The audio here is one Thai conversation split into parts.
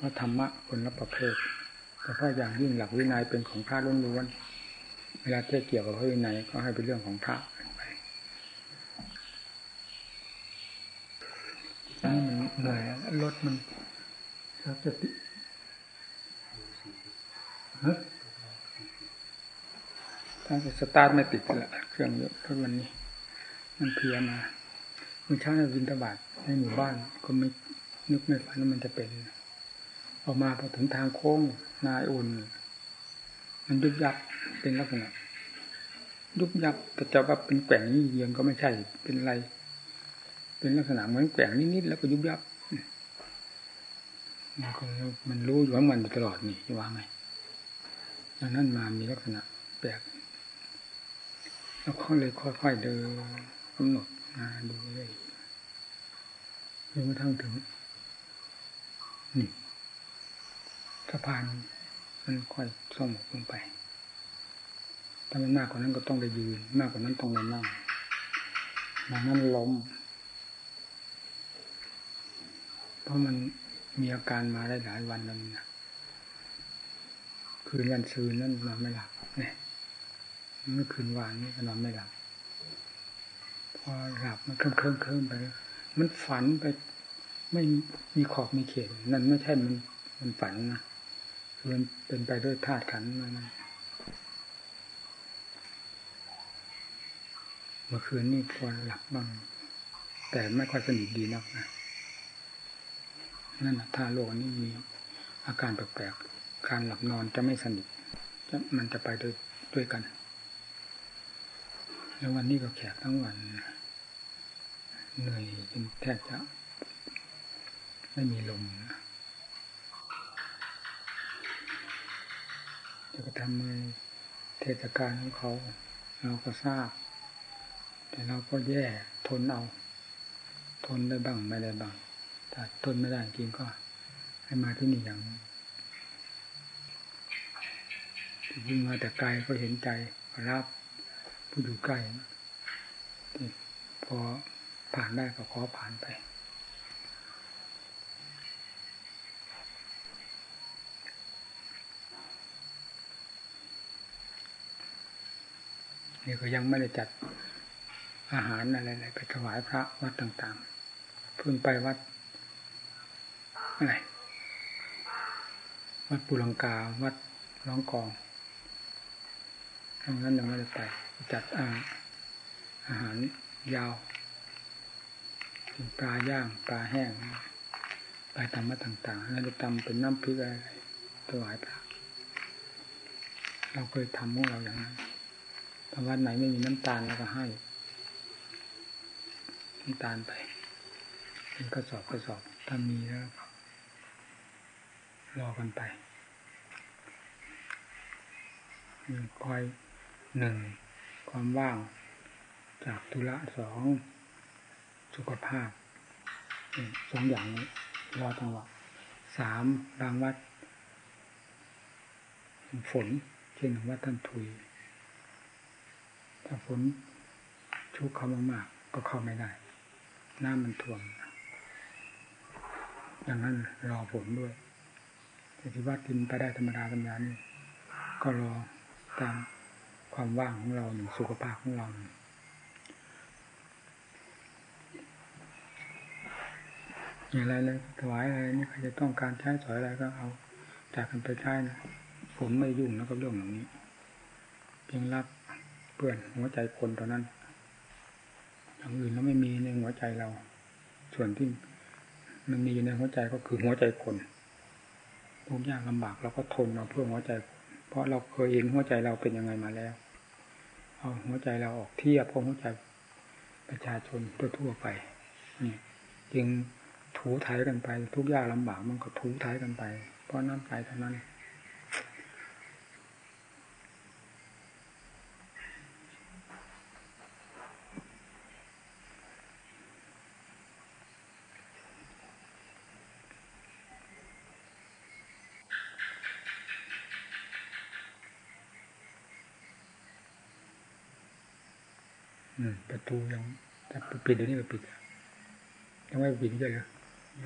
เพราะธรรมะคนละประเภทแต่พาะอย่างยิ่งหลักวินัยเป็นของพระล้วนๆเวลาเทียเกี่ยวกับพระวินัยก็ให้เป็นเรื่องของพระไปนี่มันเหนื่อยรถมันครับจะติฮะถ้าจะสตาร์ทไม่ติดละเครื่องเยอะเพราะวันนี้ มันเพียมาเมื่อเช้าในวินทบาทในหมู่บ้านก็ไม่นึกไม่ฝันว่ามันจะเป็น ออกมาพอถึงทางโค้งนายอุ่น มันยุบยับเป็นลักษณะยุบยับแต่จะว่าเป็นแกว่งนี่เยียงก็ไม่ใช่เป็นไร เป็นลักษณะเหมือนแกว่งนิดๆแล้วก็ยุบยับมันก็มันรู้อยู่ว่ามันตลอดนี่จะว่าไงดังนั้นมามีลักษณะแปลกแล้วเขาเลยค่อยๆเดินกำหนดมาดูเลยจนกระทั่งถึงนี่ สะพานมันค่อยสงบลงไป ถ้ามันมากกว่านั้นก็ต้องได้ยืน มากกว่านั้นต้องได้นั่งมานั้นล้ม เพราะมันมีอาการมาได้หลายวันแล้วนะคืนวันซืนนั่นนอนไม่หลับเนี่ยเมื่อคืนวานนี้นอนไม่หลับ พอหลับมันเคลิ้มเคลิ้มเคลิ้มไป มันฝันไป ไม่มีขอบมีเขตนั่นไม่ใช่มันมันฝันนะ มันเป็นไปด้วยธาตุขันธ์มันเมื่อคืนนี่พอหลับบ้าง แต่ไม่ค่อยสนิทดีนักนะนั่นนะถ้าโลกนี้มีอาการแปลกๆการหลับนอนจะไม่สนิทจะมันจะไปด้วยด้วยกัน แล้ววันนี้ก็แขกทั้งวันเหนื่อยจนแทบจะ ไม่มีลมนะ จะทำในเทศกาลของเขา เราก็ทราบ แต่เราก็แย่ทนเอา ทนได้บ้างไม่ได้บ้างถ้าทนไม่ได้จริงก็ ให้มาที่นี่อย่างยิ่งมาแต่ไกลก็เห็นใจรับผู้อยู่ใกล้พอผ่านได้ก็ขอผ่านไป นี่ก็ยังไม่ได้จัดอาหารอะไรๆไปถวายพระวัดต่างๆ เพิ่งไปวัดอะไรวัดปุรังกาวัดร้องกองทั้งนั้นยังไม่ได้ไปจัดอาอาหารยาวปลาย่างปลาแห้งปลาตำมาต่าง ๆ แล้วจะตำเป็นน้ำพริกอะไรถวายพระเราเคยทำของเราอย่างนั้น วัดไหนไม่มีน้ำตาลเราก็ให้น้ำตาลไป เป็นกระสอบกระสอบถ้ามีแล้วรอกันไปคอยหนึ่งความว่างจากธุระสองสุขภาพสองอย่างนี้รอจังหวะสามรางวัดฝนเช่นวัดท่านทุย ถ้าฝนชุกเขามากๆก็เข้าไม่ได้ น้ำมันท่วมดังนั้นรอฝนด้วยแต่ที่วัดกินไปได้ธรรมดาธรรมดานี่ก็รอตามความว่างของเราหนึ่งสุขภาพของเราอย่างไรเลยถวายอะไรนี่ใครจะต้องการใช้สอยอะไรก็เอาจากกันไปใช้นะผมไม่ยุ่งนะกับเรื่องอย่างนี้เพียงรับ ปื่อนหัวใจคนเท่านั้นอย่างอื่นแล้วไม่มีในหัวใจเรา ส่วนที่มันมีอยู่ในหัวใจก็คือหัวใจคนทุกอย่างลำบากเราก็ทนเราเพื่อหัวใจ เพราะเราเคยเห็นหัวใจเราเป็นยังไงมาแล้ว เอาหัวใจเราออกเทียบพวกหัวใจประชาชนทั่วๆไปนี่จึงถูถ่ายกันไป ทุกยากลำบากมันก็ถูถ่ายกันไป เพราะน้ำใจเท่านั้น ปิดเดี๋ยวนี้ก็ปิดยังไม่ปิดใช่เหรอเอ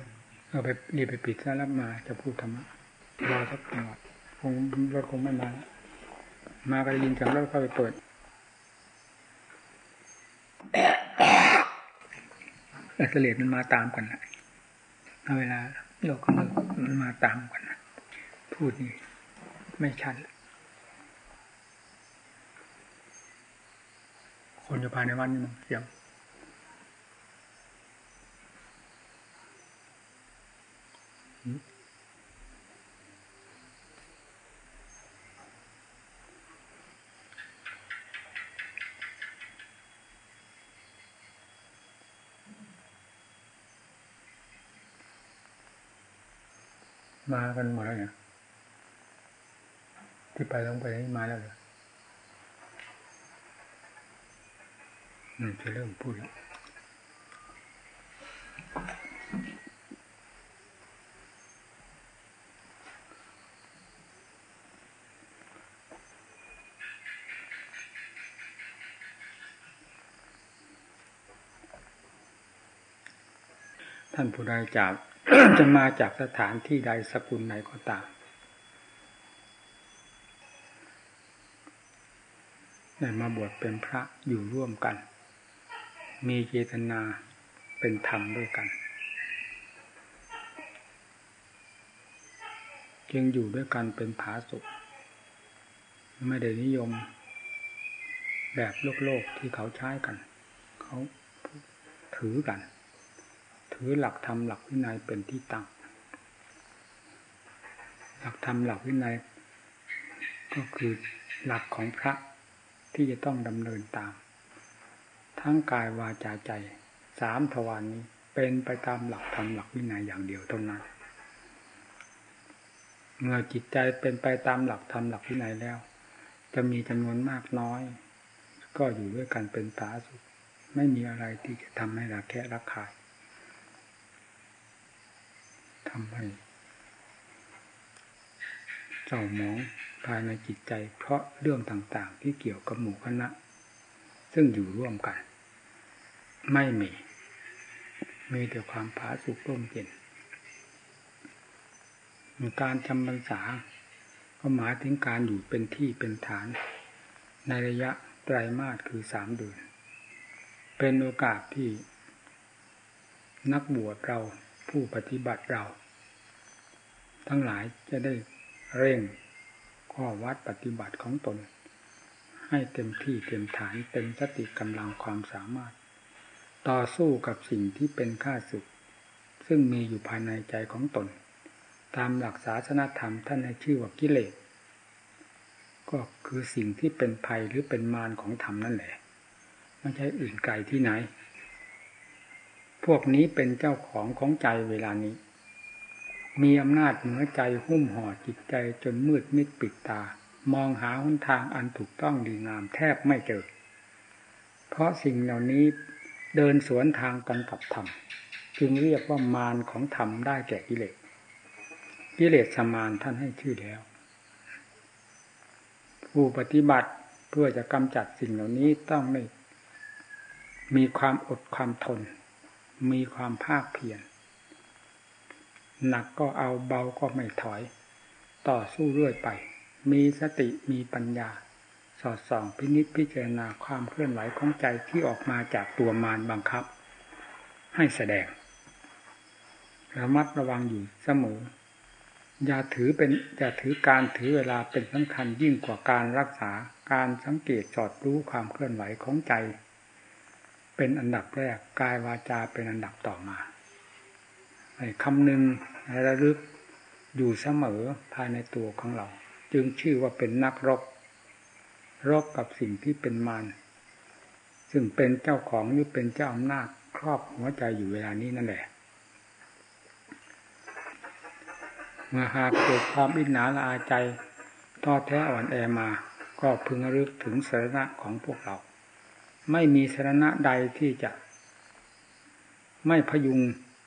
เอาไปรีบไปปิดซะแล้วมาจะพูดธรรมะรอสักหน่อยคงรถคงไม่มามาก็ได้ยินเสียงรถเข้าไปเปิดเอสเลดมันมาตามกันนะเวลาโลกมันมาตามกันนะพูดนี่ไม่ชัดคนจะภายในวันนี้มันเสียง มากันหมดแล้วเนี่ยที่ไปลงไปนี่มาแล้วเหรออืมจะเริ่มพูดแล้ว ท่านผู้ใดจากจะมาจากสถานที่ใดสกุลไหนก็ตามได้มาบวชเป็นพระอยู่ร่วมกัน มีเจตนาเป็นธรรมด้วยกัน จึงอยู่ด้วยกันเป็นผาสุกไม่ได้นิยม แบบโลกโลกที่เขาใช้กัน เขาถือกัน ถือหลักธรรมหลักวินัยเป็นที่ตั้ง หลักธรรมหลักวินัย ก็คือหลักของพระที่จะต้องดำเนินตาม ทั้งกายวาจาใจสามทวารนนี้เป็นไปตามหลักธรรมหลักวินัยอย่างเดียวเท่านั้น เมื่อจิตใจเป็นไปตามหลักธรรมหลักวินัยแล้ว จะมีจำนวนมากน้อย ก็อยู่ด้วยกันเป็นตาสุขไม่มีอะไรที่จะทำให้ระแคะระคายำให้เจ้าหมองภายในจิตใจ เพราะเรื่องต่าง ๆ ที่เกี่ยวกับหมู่คณะ ซึ่งอยู่ร่วมกัน ไม่มี มีแต่ความผาสุกร่มเย็นการจำพรรษาก็หมายถึงการอยู่เป็นที่เป็นฐาน ในระยะไตรมาสคือสามเดือน เป็นโอกาสที่นักบวชเราผู้ปฏิบัติเรา ทั้งหลายจะได้เร่งข้อวัดปฏิบัติของตน ให้เต็มที่เต็มฐานเต็มสติกำลังความสามารถ ต่อสู้กับสิ่งที่เป็นข้าศึก ซึ่งมีอยู่ภายในใจของตน ตามหลักศาสนธรรมท่านให้ชื่อว่ากิเลสก็คือสิ่งที่เป็นภัยหรือเป็นมารของธรรมนั่นแหละไม่ใช่อื่นไกลที่ไหน พวกนี้เป็นเจ้าของของใจเวลานี้ มีอำนาจเหนือใจหุ้มห่อจิตใจจนมืดมิดปิดตา มองหาหนทางอันถูกต้องดีงามแทบไม่เจอ เพราะสิ่งเหล่านี้เดินสวนทางกันกับธรรมจึงเรียกว่ามารของธรรมได้แก่กิเลสกิเลสสมานท่านให้ชื่อแล้ว ผู้ปฏิบัติเพื่อจะกำจัดสิ่งเหล่านี้ต้องไม่มีความอดความทน มีความภาคเพียร หนักก็เอาเบาก็ไม่ถอย ต่อสู้เรื่อยไป มีสติมีปัญญา สอดส่องพินิจพิจารณาความเคลื่อนไหวของใจที่ออกมาจากตัวมารบังคับ ให้แสดง ระมัดระวังอยู่เสมอ อย่าถือเป็นอย่าถือการถือเวลาเป็นสำคัญยิ่งกว่าการรักษาการสังเกตจอดรู้ความเคลื่อนไหวของใจ เป็นอันดับแรกกายวาจาเป็นอันดับต่อมา คำหนึ่งระลึกอยู่เสมอภายในตัวของเรา จึงชื่อว่าเป็นนักรบรบกับสิ่งที่เป็นมารซึ่งเป็นเจ้าของหรือเป็นเจ้าอำนาจครอบหัวใจอยู่เวลานี้นั่นแหละ เมื่อหากเกิดความอิจฉาละอาใจท้อแท้อ่อนแอมา ก็พึงรึกถึงสาระของพวกเรา ไม่มีสาระใดที่จะ ไม่พยุง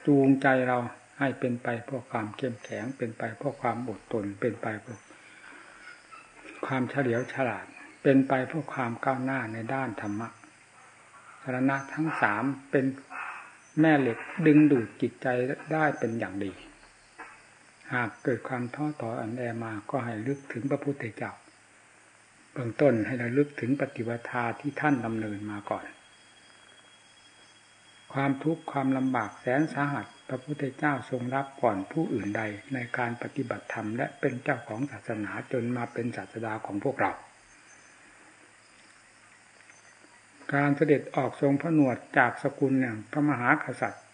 จูงใจเราให้เป็นไปเพราะความเข้มแข็งเป็นไปเพราะความอดทนเป็นไปเพราะความเฉลียวฉลาด เป็นไปเพราะความก้าวหน้าในด้านธรรมะสารณะทั้งสามเป็นแม่เหล็กดึงดูดจิตใจได้เป็นอย่างดี หากเกิดความท้อถอยอันแอมาก็ให้ลึกถึงพระพุทธเจ้าเบื้องต้นให้ระลึกถึงปฏิบัติที่ท่านดำเนินมาก่อน ความทุกข์ความลำบากแสนสาหัส พระพุทธเจ้าทรงรับก่อนผู้อื่นใดในการปฏิบัติธรรมและเป็นเจ้าของศาสนาจนมาเป็นศาสดาของพวกเรา การเสด็จออกทรงพระนวดจากสกุลอย่างพระมหากษัตริย์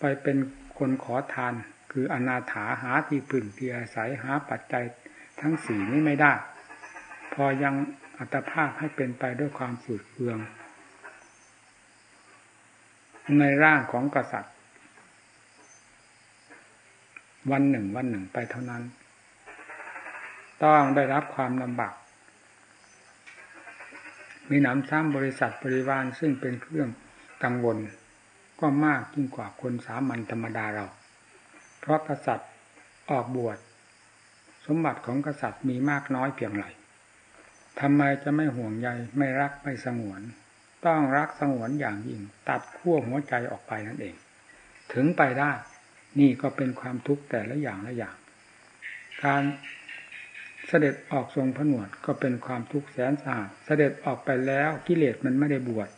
ไปเป็นคนขอทาน คืออนาถาหาที่พึ่งที่อาศัยหาปัจจัยทั้งสี่นี้ไม่ได้ พอยังอัตภาพให้เป็นไปด้วยความฝืดเคือง ในร่างของกษัตริย์ วันหนึ่งวันหนึ่งไปเท่านั้น ต้องได้รับความลำบากมีหนำซ้ำบริษัทบริวารซึ่งเป็นเครื่องกังวล ก็มากยิ่งกว่าคนสามัญธรรมดาเรา เพราะกษัตริย์ออกบวช สมบัติของกษัตริย์มีมากน้อยเพียงไรทำไมจะไม่ห่วงใยไม่รักไม่สงวน ต้องรักสงวนอย่างยิ่ง ตัดขั้วหัวใจออกไปนั่นเอง ถึงไปได้ นี่ก็เป็นความทุกข์แต่ละอย่างละอย่าง การเสด็จออกทรงผนวดก็เป็นความทุกข์แสนสาหัสเสด็จออกไปแล้วกิเลสมันไม่ได้บวช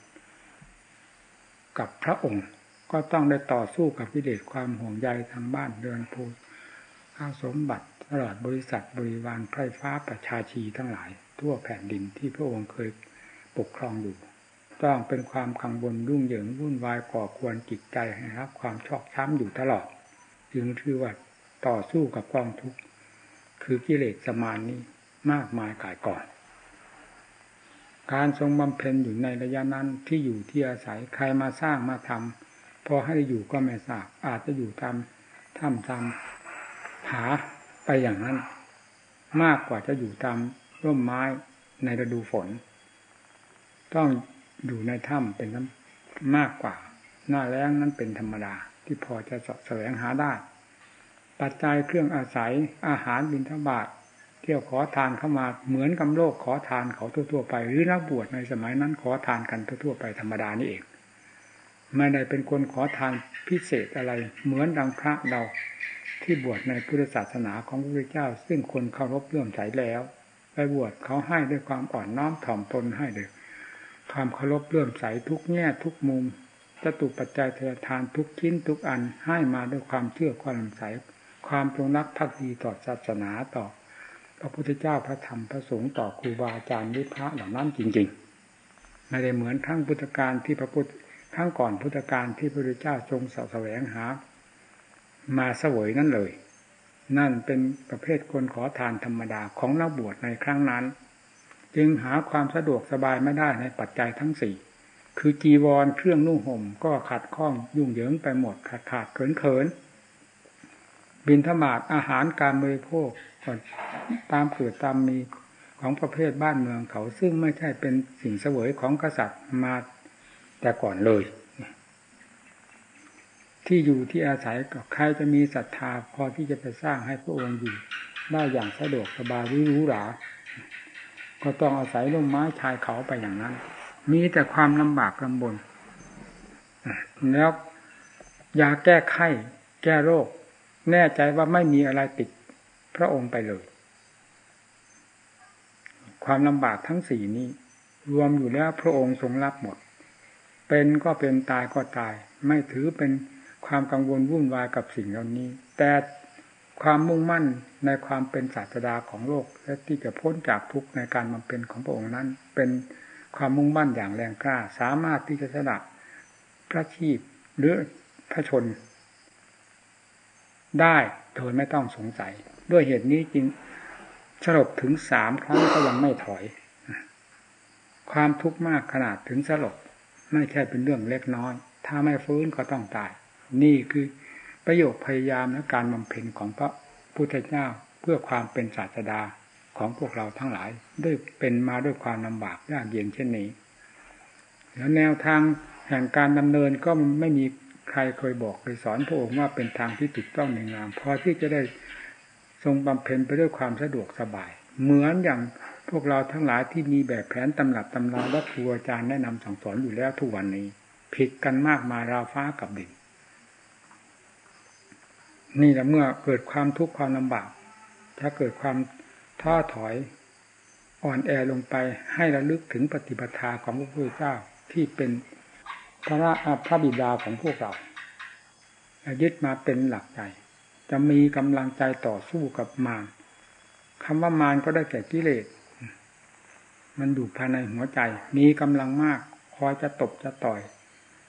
กับพระองค์ก็ต้องได้ต่อสู้กับกิเลสความห่วงใยทางบ้านเรือนภูข้าสมบัติตลอดบริษัทบริวารไพร่ฟ้าประชาชีทั้งหลาย ทั่วแผ่นดินที่พระองค์เคยปกครองอยู่ ต้องเป็นความกังวลรุ่งเหยิงวุ่นวายก่อควรจิตใจให้รับ ความชอกช้ำอยู่ตลอด จึงถือว่าต่อสู้กับกองทุกข์คือกิเลสสมานนี้มากมายกายก่อน การทรงบำเพ็ญอยู่ในระยะนั้นที่อยู่ที่อาศัยใครมาสร้างมาทำพอให้อยู่ก็ไม่ทราบอาจจะอยู่ตามถ้ำตามผาไปอย่างนั้น มากกว่าจะอยู่ตามร่มไม้ในฤดูฝน ต้อง อยู่ในถ้ำเป็นมากกว่า หน้าแล้งนั้นเป็นธรรมดา ที่พอจะสแสวงหาได้ ปัจจัยเครื่องอาศัยอาหารบินทบาทเที่ยวขอทานเข้ามาเหมือนกับโลกขอทานเขาทั่วๆไป หรือนักบวชในสมัยนั้นขอทานกันทั่วๆไปธรรมดานี่เองไม่ได้เป็นคนขอทานพิเศษอะไร เหมือนดังพระเราที่บวชในพุทธศาสนาของพระพุทธเจ้า ซึ่งคนเคารพเลื่อมใสแล้ว ไปบวชเขาให้ด้วยความอ่อนน้อมถ่อมตนให้เลย ความเคารพเลื่อมใสทุกแง่ทุกมุมจะตุปัจจัยเททานทุกชิ้นทุกอันให้มาด้วยความเชื่อความใสความจงรักภักดีต่อศาสนาต่อ พระพุทธเจ้าพระธรรมพระสงฆ์ต่อครูบาอาจารย์นิพพะเหล่านั้นจริงๆไม่ได้เหมือนทั้งพุทธการที่พระพุทธครั้งก่อนพุทธการที่พระพุทธเจ้าทรงสแสวงหา มาเสวยนั่นเลย นั่นเป็นประเภทคนขอทานธรรมดาของนักบวชในครั้งนั้น จึงหาความสะดวกสบายไม่ได้ในปัจจัยทั้งสี่คือจีวรเครื่องนุ่งห่ม ก็ขัดข้องยุ่งเหยิงไปหมดขาดขาดเขินเขินบินธบาตอาหารการบริโภคตามเกิดตามมีของประเภทบ้านเมืองเขาซึ่งไม่ใช่เป็นสิ่งเสวยของกษัตริย์มาแต่ก่อนเลย ที่อยู่ที่อาศัยกับใครจะมีศรัทธาพอที่จะไปสร้างให้พระองค์อยู่ได้อย่างสะดวกสบายวิรู้หรา ก็ต้องอาศัยร่มไม้ชายเขาไปอย่างนั้น มีแต่ความลำบากลำบนแล้วยาแก้ไข้แก้โรค แน่ใจว่าไม่มีอะไรติดพระองค์ไปเลย ความลำบากทั้งสี่นี้ รวมอยู่แล้วพระองค์ทรงรับหมด เป็นก็เป็นตายก็ตาย ไม่ถือเป็นความกังวลวุ่นวายกับสิ่งเหล่านี้ แต่ ความมุ่งมั่นในความเป็นศาสดาของโลก และที่จะพ้นจากทุกข์ในการบำเพ็ญของพระองค์นั้น เป็นความมุ่งมั่นอย่างแรงกล้า สามารถที่จะสละพระชีพหรือพระชน ได้โดยไม่ต้องสงสัย ด้วยเหตุนี้จริงสลบถึงสามครั้งก็ยังไม่ถอย ความทุกข์มากขนาดถึงสลบไม่ใช่เป็นเรื่องเล็กน้อย ถ้าไม่ฟื้นก็ต้องตาย นี่คือ ประโยชน์พยายามและการบำเพ็ญของพระพุทธเจ้าเพื่อความเป็นศาสดาของพวกเราทั้งหลายได้เป็นมาด้วยความลำบากยากเย็นเช่นนี้ แล้วแนวทางแห่งการดำเนินก็ไม่มีใครเคยบอกเคยสอนพระองค์ว่าเป็นทางที่ถูกต้องในงามพอที่จะได้ทรงบำเพ็ญไปด้วยความสะดวกสบาย เหมือนอย่างพวกเราทั้งหลายที่มีแบบแผนตำรับตำราและครูอาจารย์แนะนำสั่งสอนอยู่แล้วทุกวันนี้ ผิดกันมากมายราวฟ้ากับดิน นี่แหละเมื่อเกิดความทุกข์ความลำบาก ถ้าเกิดความท้อถอยอ่อนแอลงไปให้ระลึกถึงปฏิปทาของพระพุทธเจ้าที่เป็นพระพระบิดาของพวกเรายึดมาเป็นหลักใจ จะมีกำลังใจต่อสู้กับมารคำว่ามารก็ได้แก่กิเลส มันอยู่ภายในหัวใจ มีกำลังมาก คอยจะตบจะต่อย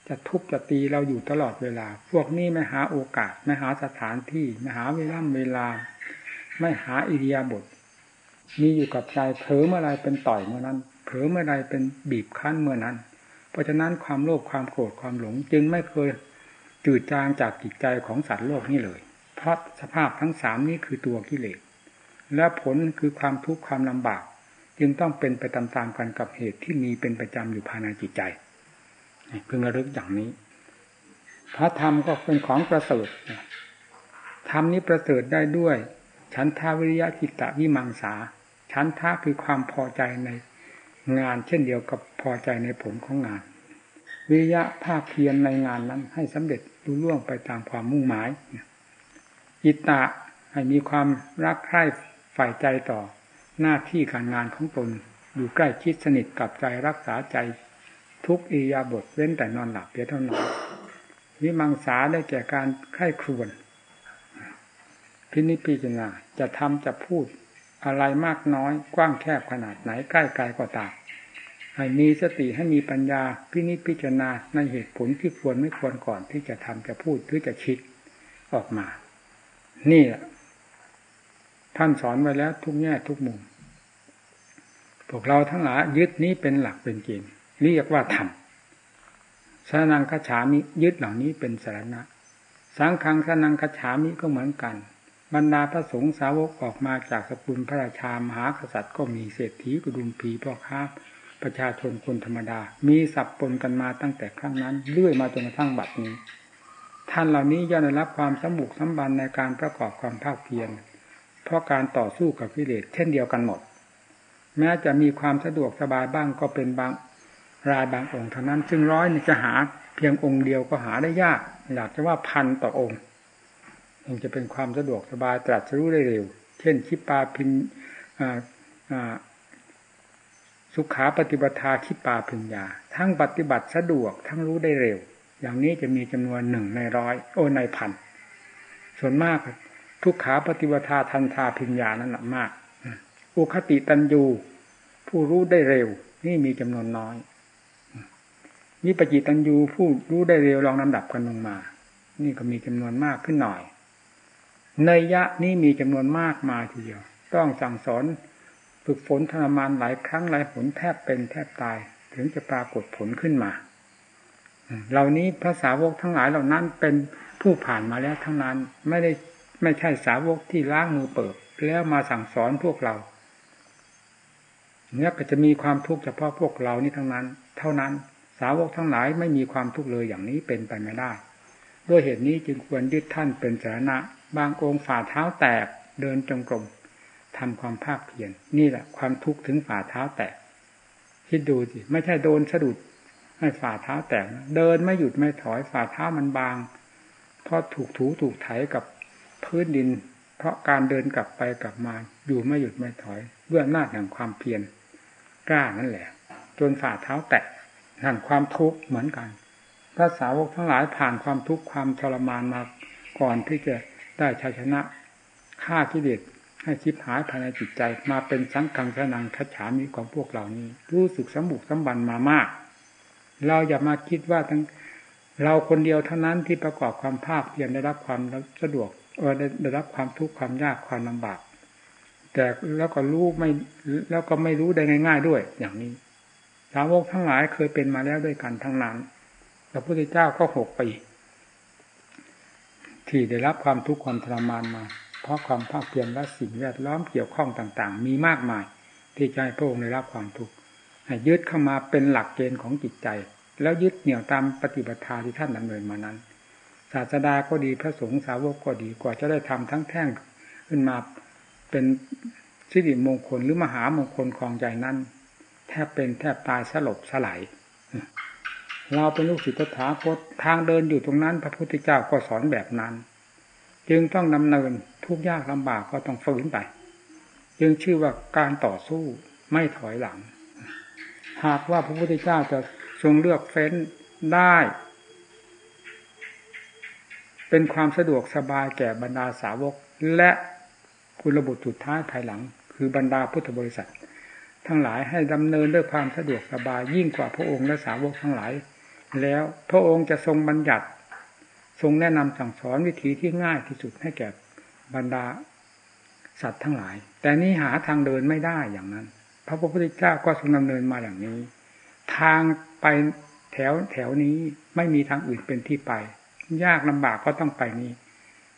จะทุบจะตีเราอยู่ตลอดเวลา พวกนี้ไม่หาโอกาส ไม่หาสถานที่ไม่หาเวลาเวลา ไม่หาอิริยาบถมีอยู่กับใจเผลอเมื่อไรเป็นต่อยเมื่อนั้นเผลอเมื่อไรเป็นบีบคั้นเมื่อนั้น เพราะฉะนั้นความโลภความโกรธความหลงจึงไม่เคยจืดจางจากจิตใจของสัตว์โลกนี่เลย เพราะสภาพทั้งสามนี้คือตัวกิเลสและผลคือความทุกข์ความลำบาก จึงต้องเป็นไปตามๆกันกับเหตุที่มีเป็นประจำอยู่ภายในจิตใจ เพิ่งระลึกอย่างนี้ พระธรรมก็เป็นของประเสริฐธรรมนี้ประเสริฐได้ด้วยฉันทาวิริยะจิตตวิมังสาฉันทาคือความพอใจในงาน เช่นเดียวกับพอใจในผลของงาน วิริยะภาคเพียรในงานนั้น ให้สำเร็จดูล่วงไปตามความมุ่งหมายอิตตะให้มีความรักใคร่ฝ่ายใจต่อหน้าที่การงานของตนอยู่ใกล้ชิดสนิทกับใจรักษาใจ ทุกอิยาบทเว้นแต่นอนหลับเพียงเท่านั้นวิมังสาได้แก่การไข้ครวนพินิจพิจารณาจะทำจะพูดอะไรมากน้อยกว้างแคบขนาดไหนใกล้ไกลก็ตามให้มีสติให้มีปัญญาพินิจพิจารณาในเหตุผลที่ควรไม่ควรก่อนที่จะทำจะพูดหรือจะคิดออกมา นี่ท่านสอนไว้แล้วทุกแง่ทุกมุมพวกเราทั้งหลายยึดนี้เป็นหลักเป็นเกณฑ์ เรียกว่าธรรมสานังคฉามิยึดเหล่านี้เป็นสารณะ สังฆังสานังคฉามิก็เหมือนกัน บรรดาพระสงฆ์สาวกออกมาจากสกุลพระราชามหากษัตริย์ก็มีเศรษฐีกุดุมผีพ่อค้าประชาชนคนธรรมดา มีสับปนกันมาตั้งแต่ครั้งนั้นเรื่อยมาจนกระทั่งบัดนี้ ท่านเหล่านี้ย่อมได้รับความสมบุกสมบันในการประกอบความภาคเพียร เพราะการต่อสู้กับกิเลสเช่นเดียวกันหมด แม้จะมีความสะดวกสบายบ้างก็เป็นบาง รายบางองค์เท่านั้น ซึ่งร้อยจะหาเพียงองค์เดียวก็หาได้ยากอยากจะว่าพันต่อองค์ยังจะเป็นความสะดวกสบายตรัสรู้ได้เร็ว เช่นชิปาพินสุขาปฏิบัติคิปาพึญญา ทั้งปฏิบัติสะดวกทั้งรู้ได้เร็ว อย่างนี้จะมีจำนวนหนึ่งในร้อยโอในพันส่วนมากทุกขาปฏิบัติทันทาพึญญานั้นหนักมาก อุคติตันยูผู้รู้ได้เร็ว นี่มีจำนวนน้อย นี่ปจิตันยูผู้รู้ได้เร็วลองลำดับกันลงมา นี่ก็มีจำนวนมากขึ้นหน่อยในยะนี้มีจำนวนมากมาทีเดียว ต้องสั่งสอนฝึกฝนทรมานหลายครั้งหลายผลแทบเป็นแทบตาย ถึงจะปรากฏผลขึ้นมาเหล่านี้พระสาวกทั้งหลายเหล่านั้นเป็นผู้ผ่านมาแล้วทั้งนั้นไม่ได้ไม่ใช่สาวกที่ล้างมือเปิดแล้วมาสั่งสอนพวกเราเนี่ยก็จะมีความทุกข์เฉพาะพวกเรานี่ทั้งนั้น เท่านั้น สาวกทั้งหลายไม่มีความทุกข์เลยอย่างนี้เป็นไปไม่ได้ ด้วยเหตุนี้จึงควรยึดท่านเป็นสาระบางองค์ฝ่าเท้าแตกเดินจงกรมทำความภาคเพียรนี่แหละความทุกข์ถึงฝ่าเท้าแตก คิดดูสิไม่ใช่โดนสะดุดให้ฝ่าเท้าแตกเดินไม่หยุดไม่ถอยฝ่าเท้ามันบางเพราะถูกถูถูกไถกับพื้นดิน เพราะการเดินกลับไปกลับมา อยู่ไม่หยุดไม่ถอย เบื้องหน้าแห่งความเพียรกล้านั่นแหละ จนฝ่าเท้าแตก นั่นความทุกข์เหมือนกัน พระสาวกทั้งหลายผ่านความทุกข์ความทรมานมาก่อนที่จะได้ชัยชนะฆ่ากิเลสให้ชิบหายภายในจิตใจมาเป็นสังขังสนังคัจฉามีของพวกเหล่านี้ รู้สึกสมบุกสมบันมามาก เราอย่ามาคิดว่าทั้งเราคนเดียวเท่านั้นที่ประกอบความภาคเพียรได้รับความสะดวกเออได้รับความทุกข์ความยากความลำบาก แต่แล้วก็รู้ไม่แล้วก็ไม่รู้ได้ง่าย ๆด้วย อย่างนี้าวกทั้งหลายเคยเป็นมาแล้วด้วยกันทั้งนั้นพระพุทธเจ้าก็หกปีที่ได้รับความทุกข์ความทรมานมา เพราะความภาคเพียรและสิ่งแวดล้อมเกี่ยวข้องต่าง ๆ มีมากมาย ที่ใจพระองค์ได้รับความทุกข์ยึดเข้ามาเป็นหลักเกณฑ์ของจิตใจ แล้วยึดเหนี่ยวตามปฏิบัติที่ท่านดำเนินมานั้น ศาสดาก็ดีพระสงฆ์สาวกก็ดีกว่าจะได้ทำทั้งแท่งขึ้นมาเป็นสิริมงคลหรือมหามงคลของใจนั้น บเป็นแทบตายสลบสลายเราเป็นลูกศิษย์ตถาคตทางเดินอยู่ตรงนั้น พระพุทธเจ้าก็สอนแบบนั้น จึงต้องดำเนินทุกยากลำบากก็ต้องฝืนไป จึงชื่อว่าการต่อสู้ไม่ถอยหลัง หากว่าพระพุทธเจ้าจะทรงเลือกเฟ้นได้ เป็นความสะดวกสบายแก่บรรดาสาวก และกุลบุสุดท้ายภายหลัง คือบรรดาพุทธบริษัท ทั้งหลายให้ดำเนินด้วยความสะดวกสบายยิ่งกว่าพระองค์และสาวกทั้งหลาย แล้วพระองค์จะทรงบัญญัติ ทรงแนะนำสั่งสอนวิธีที่ง่ายที่สุดให้แก่บรรดาสัตว์ทั้งหลาย แต่นี้หาทางเดินไม่ได้อย่างนั้น พระพุทธเจ้าก็ทรงดำเนินมาอย่างนี้ ทางไปแถวแถวนี้ไม่มีทางอื่นเป็นที่ไป ยากลำบากก็ต้องไปนี้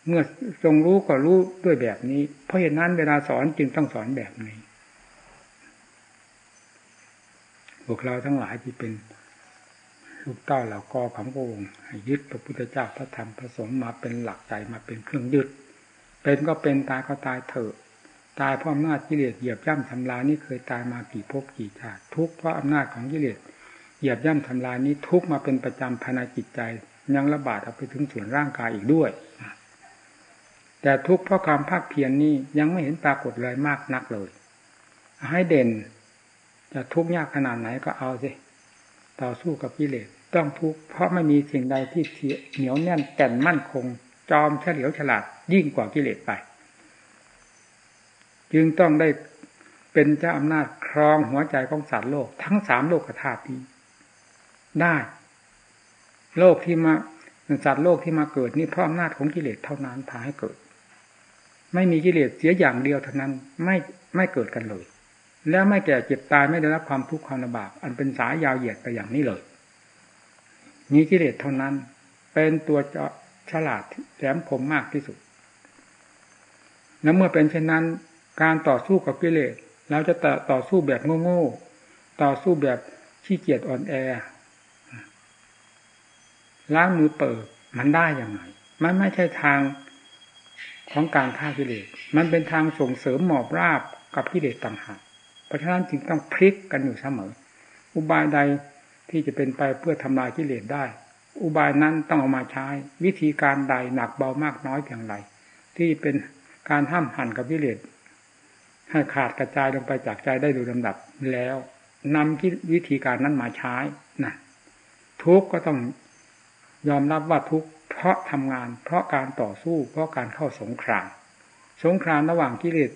เมื่อทรงรู้ก็รู้ด้วยแบบนี้ เพราะเหตุนั้นเวลาสอนจึงต้องสอนแบบนี้ พ วกเราทั้งหลายที่เป็นลูกเต้าเหล่ากอของพระองค์ยึดพระพุทธเจ้าพระธรรมพระสงฆ์มาเป็นหลักใจมาเป็นเครื่องยึด เป็นก็เป็นตายก็ตายเถอะตายเพราะอำนาจกิเลสเหยียบย่ำทำลายนี่เคยตายมากี่ภพกี่ชาติทุกเพราะอำนาจของกิเลสเหยียบย่ำทำลายนี้ทุกมาเป็นประจำภายในจิตใจ ยังระบาดออกไปถึงส่วนร่างกายอีกด้วย แต่ทุกเพราะความภาคเพียรนนี้ยังไม่เห็นปรากฏเลยมากนักเลย ให้เด่น จะทุกข์ยากขนาดไหนก็เอาสิต่อสู้กับกิเลสต้องทุกข์เพราะไม่มีสิ่งใดที่เหนียวแน่นแก่นมั่นคง จอมเฉลียวฉลาดยิ่งกว่ากิเลสไป จึงต้องได้เป็นเจ้าอำนาจครองหัวใจของสัตว์โลก ทั้งสามโลกธาตุนี้ ได้ โลกที่มาสัตว์โลกที่มาเกิดนี่เพราะอำนาจของกิเลสเท่านั้นพาให้เกิด ไม่มีกิเลสเสียอย่างเดียวเท่านั้น ไม่ไม่เกิดกันเลย แล้วไม่แก่เจ็บตายไม่ได้รับความทุกข์ความลำบากอันเป็นสายยาวเหยียดไปอย่างนี้เลยมีกิเลสเท่านั้น เป็นตัวฉลาดแหลมคมมากที่สุด แล้วเมื่อเป็นเช่นนั้น การต่อสู้กับกิเลสเราจะต่อต่อสู้แบบโง่ๆต่อสู้แบบขี้เกียจอ่อนแอล้างมือเปิดมันได้อย่างไรมันไม่ใช่ทางของการฆ่ากิเลสมันเป็นทางส่งเสริมหมอบราบกับกิเลสต่างหาก เพราะฉะนั้นจึงต้องพลิกกันอยู่เสมอ อุบายใดที่จะเป็นไปเพื่อทำลายกิเลสได้ อุบายนั้นต้องเอามาใช้ วิธีการใดหนักเบามากน้อยเพียงไรที่เป็นการห้ามหันกับกิเลสให้ขาดกระจายลงไปจากใจได้โดยลำดับแล้วนำวิธีการนั้นมาใช้นะทุกก็ต้องยอมรับว่าทุกเพราะทำงาน เพราะการต่อสู้ เพราะการเข้าสงคราม สงครามระหว่างกิเลส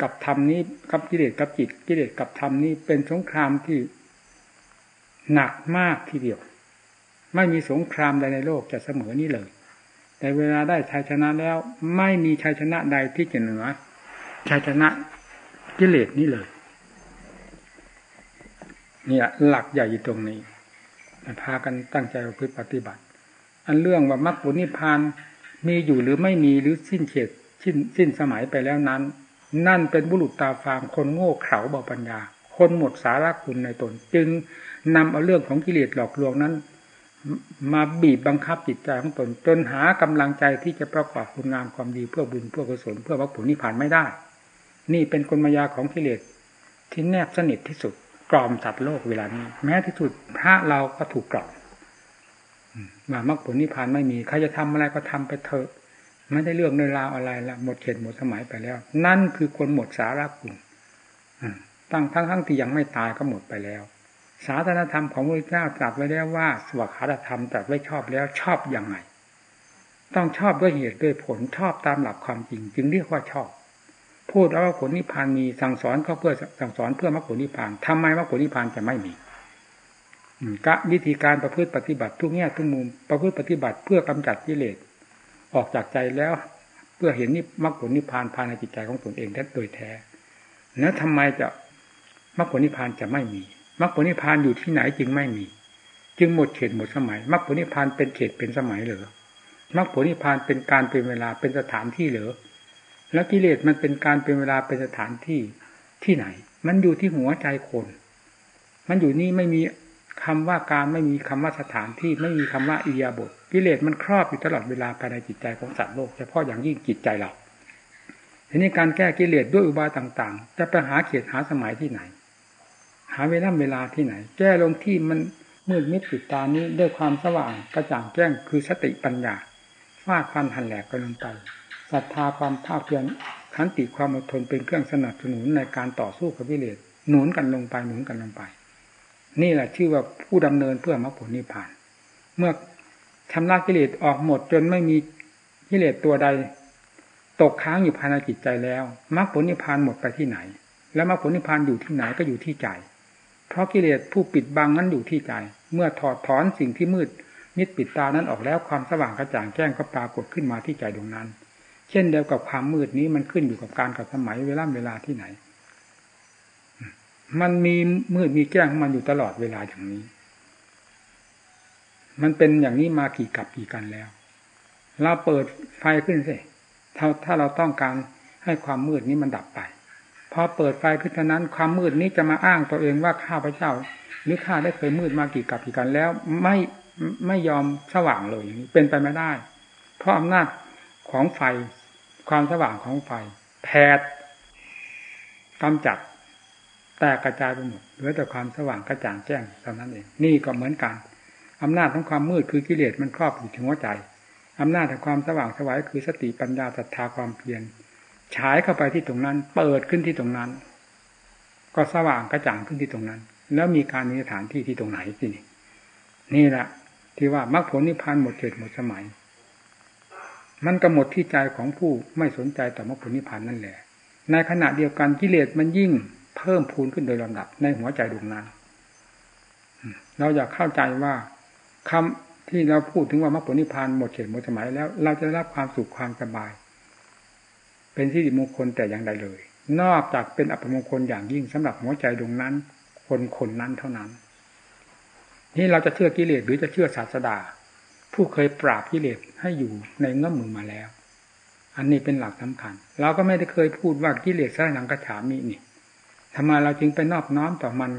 กับธรรมนี้กับกิเลสกับจิตกิเลสกับธรรมนี้เป็นสงครามที่หนักมากทีเดียว ไม่มีสงครามใดในโลกจะเสมอนี้เลย แต่เวลาได้ชัยชนะแล้ว ไม่มีชัยชนะใดที่จะเหนือชัยชนะกิเลสนี้เลย เนี่ยหลักใหญ่อยู่ตรงนี้พากันตั้งใจประพฤติปฏิบัติ อันเรื่องว่ามรรคผลนิพพานมีอยู่หรือไม่มีหรือสิ้นเขตสิ้นสิ้นสมัยไปแล้วนั้น นั่นเป็นบุรุษตาฟางคนโง่เขลาเบาปัญญา คนหมดสาระคุณในตน จึงนำเอาเรื่องของกิเลสหลอกลวงนั้น มาบีบบังคับจิตใจของตน จนหากำลังใจที่จะประกอบคุณงามความดีเพื่อบุญเพื่อกุศลเพื่อวัตถุนิพพานไม่ได้ นี่เป็นกลมายาของกิเลสที่แนบสนิทที่สุดกล่อมสัตว์โลกเวลานี้ แม้ที่สุดพระเราก็ถูกกล่อมมามรรคผลนิพพานไม่มีใครจะทำอะไรก็ทำไปเถอะ ไม่ได้เรื่องในราวอะไรละหมดเขตหมดสมัยไปแล้ว นั่นคือคนหมดสาระคุณตั้งทั้งทั้งที่ยังไม่ตายก็หมดไปแล้ว ศาสนธรรมของพระเจ้าตรัสไว้แล้วว่า สวขาธรรมตรัสไว้ชอบแล้วชอบอย่างไง ต้องชอบด้วยเหตุด้วยผลชอบตามหลักความจริง จึงเรียกว่าชอบ พูดแล้วว่าผลนิพพานมีสั่งสอนก็เพื่อสั่งสอนเพื่อมรรคผลนิพพานทำไมมรรคผลนิพพานจะไม่มีกะวิธีการประพฤติปฏิบัติทุกแง่ทุกมุมประพฤติปฏิบัติเพื่อกำจัดกิเลส ออกจากใจแล้ว เพื่อเห็นนิมรรคผลนิพพานภายในจิตใจของตนเองโดยแท้แล้วทำไมจะมรรคผลนิพพานจะไม่มีมรรคผลนิพพานอยู่ที่ไหนจึงไม่มี จึงหมดเขตหมดสมัยมรรคผลนิพพานเป็นเขตเป็นสมัยเหรอมรรคผลนิพพานเป็นการเป็นเวลาเป็นสถานที่เหรอแล้วกิเลสมันเป็นการเป็นเวลาเป็นสถานที่ที่ไหน มันอยู่ที่หัวใจคน มันอยู่นี่ไม่มี คำว่าการไม่มีคำว่าสถานที่ไม่มีคำว่าอียาบทกิเลสมันครอบอยู่ตลอดเวลาภายในจิตใจของสัตว์โลกเฉพาะอย่างยิ่งจิตใจเราทีนี้การแก้กิเลสด้วยอุบายต่างๆ จะไปหาเขตหาสมัยที่ไหน หาเวลาเวลาที่ไหน แก้ลงที่มันมืดมิดปิดตานี้ด้วยความสว่างกระจ่างแจ้งคือสติปัญญาฟาดฟันหันแหลกกันลงไปศรัทธาความภาคเพียรขันติความอดทนเป็นเครื่องสนับสนุนในการต่อสู้กับวิเลศหนุนกันลงไปหนุนกันลงไป นี่แหละชื่อว่าผู้ดำเนินเพื่อมรรคผลนิพพาน เมื่อชำระกิเลสออกหมดจนไม่มีกิเลสตัวใด ตกค้างอยู่ภายในจิตใจแล้วมรรคผลนิพพานหมดไปที่ไหน แล้วมรรคผลนิพพานอยู่ที่ไหนก็อยู่ที่ใจ เพราะกิเลสผู้ปิดบังนั้นอยู่ที่ใจ เมื่อถอดถอนสิ่งที่มืดมิดปิดตานั้นออกแล้วความสว่างกระจ่างแจ้งก็ปรากฏขึ้นมาที่ใจดวงนั้น เช่นเดียวกับความมืดนี้มันขึ้นอยู่กับการกับสมัยเวลาเวลาที่ไหน มันมีมืดมีแจ้งของมันอยู่ตลอดเวลาอย่างนี้ มันเป็นอย่างนี้มากี่กับกี่กันแล้ว เราเปิดไฟขึ้นสิถ้าถ้าเราต้องการให้ความมืดนี้มันดับไป พอเปิดไฟขึ้นเท่านั้นความมืดนี้จะมาอ้างตัวเองว่าข้าพเจ้า หรือข้าได้เคยมืดมากี่กับกี่กันแล้ว ไม่ไม่ยอมสว่างเลยอย่างนี้เป็นไปไม่ได้ เพราะอำนาจของไฟ ความสว่างของไฟแผดกำจัด ต่กระจายไปหมดเหลือแต่ความสว่างกระจ่างแจ้งเท่านั้นเองนี่ก็เหมือนกันอำนาจของความมืดคือกิเลสมันครอบอยู่ถึงหัวใจอำนาจแห่งความสว่างสวายคือสติปัญญาศรัทธาความเพียรฉายเข้าไปที่ตรงนั้น เปิดขึ้นที่ตรงนั้น ก็สว่างกระจ่างขึ้นที่ตรงนั้น แล้วมีการมีสถานที่ที่ตรงไหนสินี่นี่แหละที่ว่ามรรคผลนิพพานหมดเขตหมดสมัย มันก็หมดที่ใจของผู้ไม่สนใจต่อมรรคผลนิพพานนั่นแหละ ในขณะเดียวกันกิเลสมันยิ่ง เพิ่มพูนขึ้นโดยลำดับ ในหัวใจดวงนั้น เราอยากเข้าใจว่าคำที่เราพูดถึงว่ามรรคผลนิพพานหมดเขตหมดสมัยแล้ว เราจะได้รับความสุขความสบาย เป็นที่ดิมงคลแต่อย่างใดเลย นอกจากเป็นอัปมงคลอย่างยิ่งสำหรับหัวใจดวงนั้น คนคนนั้นเท่านั้น นี่เราจะเชื่อกิเลสหรือจะเชื่อศาสดา ผู้เคยปราบกิเลสให้อยู่ในเงื้อมือมาแล้ว อันนี้เป็นหลักสำคัญ เราก็ไม่ได้เคยพูดว่ากิเลสสร้างหนังกระฉามีนี่ ทำไมเราจึงไปนอบน้อมต่อมัน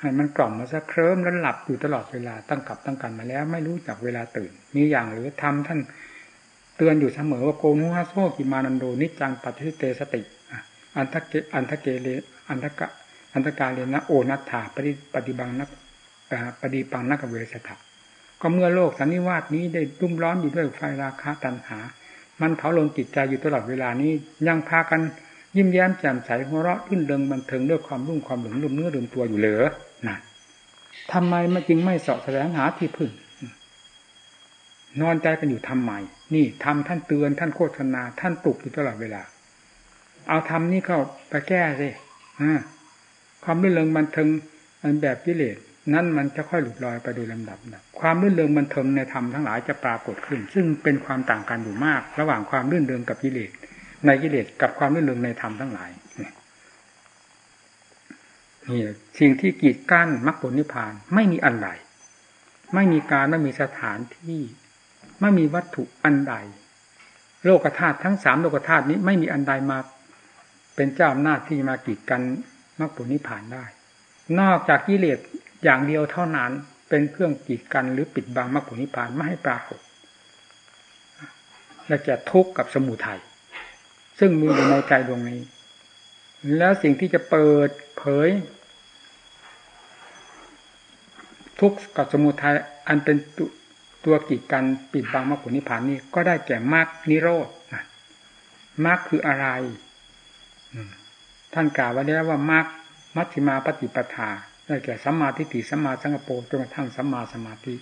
ให้มันกล่อมมาซะเคลิ้มแล้วหลับอยู่ตลอดเวลาตั้งกับตั้งกันมาแล้ว ไม่รู้จักเวลาตื่น มีอย่างหรือทำท่านเตือนอยู่เสมอว่าโกมุฮัสโซกิมานันโดนิจังปฏิเตสติอันทะเกอันทะเกเลอันทะกะอันทะกาเลนะโอนัตถาปฏิปฏิบังนักปฏิปังนักเวสถะก็เมื่อโลกสันนิวาสนี้ได้รุ่มร้อนอยู่ด้วยไฟราคะตัณหา มันเผาลนจิตใจอยู่ตลอดเวลานี้ยังพากัน ยิ้มแย้มแจ่มใสหัวเราะขึ้นเริงบันเทิงด้วยความรุ่งความหลงลืมเนื้อลืมตัวอยู่เหลือนั่นทำไมมันจึงไม่สอบแสวงหาที่พึ่ง นอนใจกันอยู่ทำไมนี่ทำท่านเตือนท่านโฆษณา ท่านปลุกอยู่ตลอดเวลา เอาทำนี่เข้าไปแก้สิความรื่นเริงบันเทิงอันแบบกิเลสนั่นมันจะค่อยหลุดลอยไปโดยลำดับความรื่นเริงมันเทิงในธรรมทั้งหลายจะปรากฏขึ้น ซึ่งเป็นความต่างกันอยู่มาก ระหว่างความรื่นเริงกับกิเลส ในกิเลสกับความรื่นเริงในธรรมทั้งหลายนี่สิ่งที่กีดกั้นมรรคผลนิพพานไม่มีอันใดไม่มีการไม่มีสถานที่ ไม่มีวัตถุอันใด โลกธาตุทั้งสามโลกธาตุนี้ไม่มีอันใดมาเป็นเจ้าอำนาจที่มากีดกันมรรคผลนิพพานได้ นอกจากกิเลสอย่างเดียวเท่านั้นเป็นเครื่องกีดกันหรือปิดบังมรรคผลนิพพานไม่ให้ปรากฏและจะทุกข์กับสมุทัย ซึ่งมีอยู่ในใจดวงนี้ แล้วสิ่งที่จะเปิดเผย ทุกข์กับสมุทัยอันเป็นตัวกีดกันปิดบังมรรคผลนิพพานนี้ก็ได้แก่มรรคนิโรธมรรคคืออะไรท่านกล่าวไว้แล้วว่ามรรคมัชฌิมาปฏิปทาได้แก่สัมมาทิฏฐิสัมมาสังกปรจนกระทั่งสัมมาสมาธิ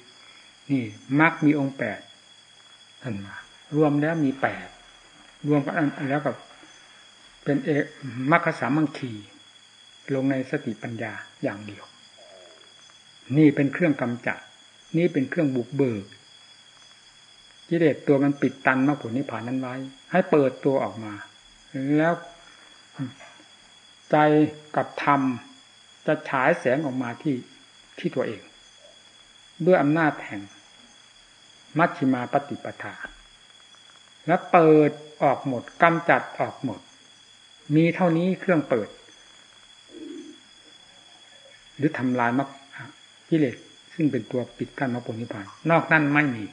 นี่มรรคมีองค์แปดท่านมารวมแล้วมีแปด รวมกันแล้วกับเป็นเอกมรรคสามังคีลงในสติปัญญาอย่างเดียว นี่เป็นเครื่องกำจัด นี่เป็นเครื่องบุกเบิกกิเลสตัวมันปิดตันมรรคผลนิพพานนั้นไว้ ให้เปิดตัวออกมา แล้วใจกับธรรมจะฉายแสงออกมาที่ที่ตัวเอง ด้วยอำนาจแห่งมัชฌิมาปฏิปทา และเปิด ออกหมดกำจัดออกหมด มีเท่านี้เครื่องเปิด หรือทำลายมักิเลสซึ่งเป็นตัวปิดกั้นมรรคผลนิพพาน นอกนั้นไม่มี